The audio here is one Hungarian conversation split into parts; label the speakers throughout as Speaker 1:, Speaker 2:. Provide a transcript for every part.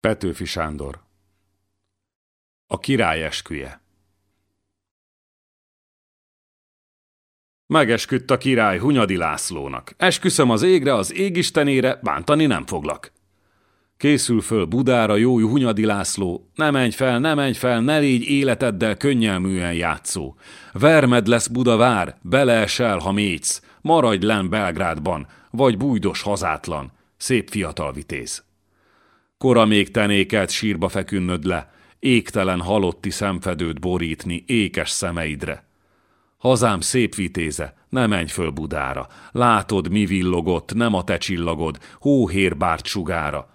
Speaker 1: Petőfi Sándor A király esküje Megesküdt a király Hunyadi Lászlónak. Esküszöm az égre, az égistenére, bántani nem foglak. Készül föl Budára jó Hunyadi László, ne menj fel, ne menj fel, ne légy életeddel könnyelműen játszó. Vermed lesz Budavár, beleesel, ha mész, maradj len Belgrádban, vagy bújdos hazátlan, szép fiatal vitéz. Kora még tenékelt sírba fekünnöd le, égtelen halotti szemfedőt borítni ékes szemeidre. Hazám szép vitéze, ne menj föl Budára, látod, mi villogott, nem a te csillagod, hóhér bárt sugára.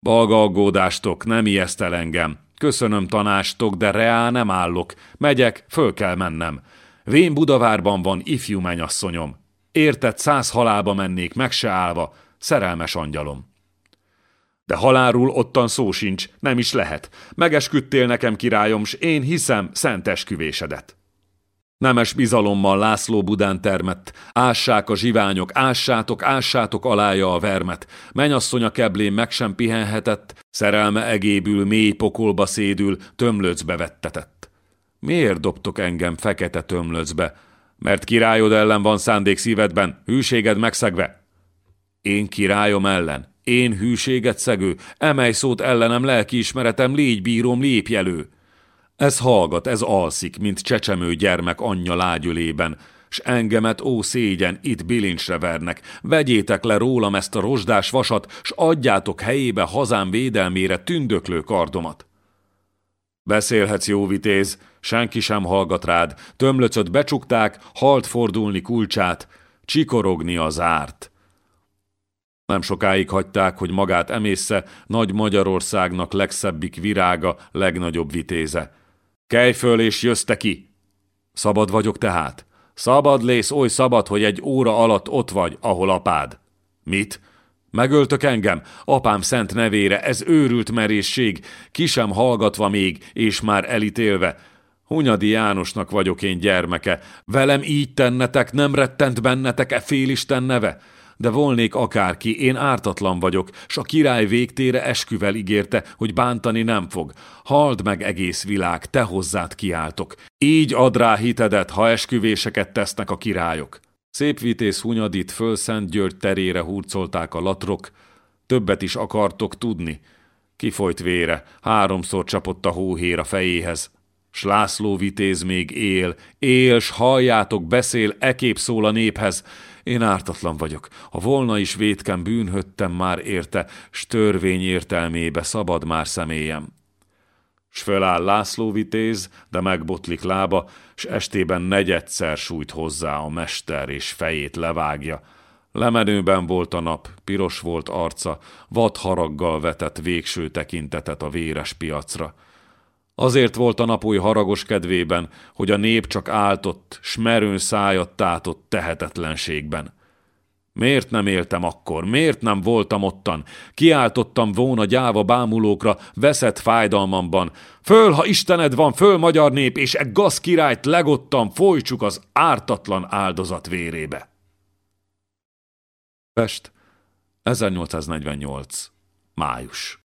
Speaker 1: Balga aggódástok, nem ijeszt el engem, köszönöm tanástok, de reál nem állok, megyek, föl kell mennem. Vén Budavárban van ifjú menyasszonyom. Érted, száz halálba mennék, meg se állva, szerelmes angyalom. De halálról ottan szó sincs, nem is lehet. Megesküdtél nekem, királyom, s én hiszem szent esküvésedet. Nemes bizalommal László Budán termett, ássák a zsiványok, ássátok, ássátok alája a vermet, menyasszonya keblén meg sem pihenhetett, szerelme egébül mély pokolba szédül, tömlöcbe vettetett. Miért dobtok engem fekete tömlöcbe? Mert királyod ellen van szándék szívedben, hűséged megszegve. Én királyom ellen, én hűséget szegő, emelj szót ellenem lelkiismeretem, légy bírom, lépj elő. Ez hallgat, ez alszik, mint csecsemő gyermek anyja lágyülében, s engemet, ó szégyen, itt bilincsre vernek. Vegyétek le rólam ezt a rozsdás vasat, s adjátok helyébe hazám védelmére tündöklő kardomat. Beszélhetsz, jó vitéz, senki sem hallgat rád, tömlöcöt becsukták, halt fordulni kulcsát, csikorogni az árt. Nem sokáig hagyták, hogy magát emésze nagy Magyarországnak legszebbik virága, legnagyobb vitéze. Kelj föl és jössz ki! Szabad vagyok tehát? Szabad lész oly szabad, hogy egy óra alatt ott vagy, ahol apád. Mit? Megöltök engem? Apám szent nevére, ez őrült merészség, ki sem hallgatva még, és már elítélve. Hunyadi Jánosnak vagyok én gyermeke. Velem így tennetek, nem rettent bennetek-e félisten neve? De volnék akárki, én ártatlan vagyok, s a király végtére esküvel ígérte, hogy bántani nem fog. Hald meg egész világ, te hozzád kiáltok. Így ad rá hitedet, ha esküvéseket tesznek a királyok. Szép vitéz Hunyadit föl Szent György terére hurcolták a latrok, többet is akartok tudni. Kifolyt vére, háromszor csapott a hóhér a fejéhez. S László vitéz még él, él, s halljátok, beszél, ekép szól a néphez, én ártatlan vagyok. Ha volna is vétkem, bűnhöttem már érte, s törvény értelmébe szabad már személyem. S föláll László vitéz, de megbotlik lába, s estében negyedszer sújt hozzá a mester, és fejét levágja. Lemenőben volt a nap, piros volt arca, vad haraggal vetett végső tekintetet a véres piacra. Azért volt a napoly haragos kedvében, hogy a nép csak áltott, s merőn szájat tátott tehetetlenségben. Miért nem éltem akkor? Miért nem voltam ottan? Kiáltottam volna gyáva bámulókra, veszett fájdalmamban. Föl, ha Istened van, föl magyar nép, és e gaz királyt legottam, folytsuk az ártatlan áldozat vérébe. Pest, 1848. Május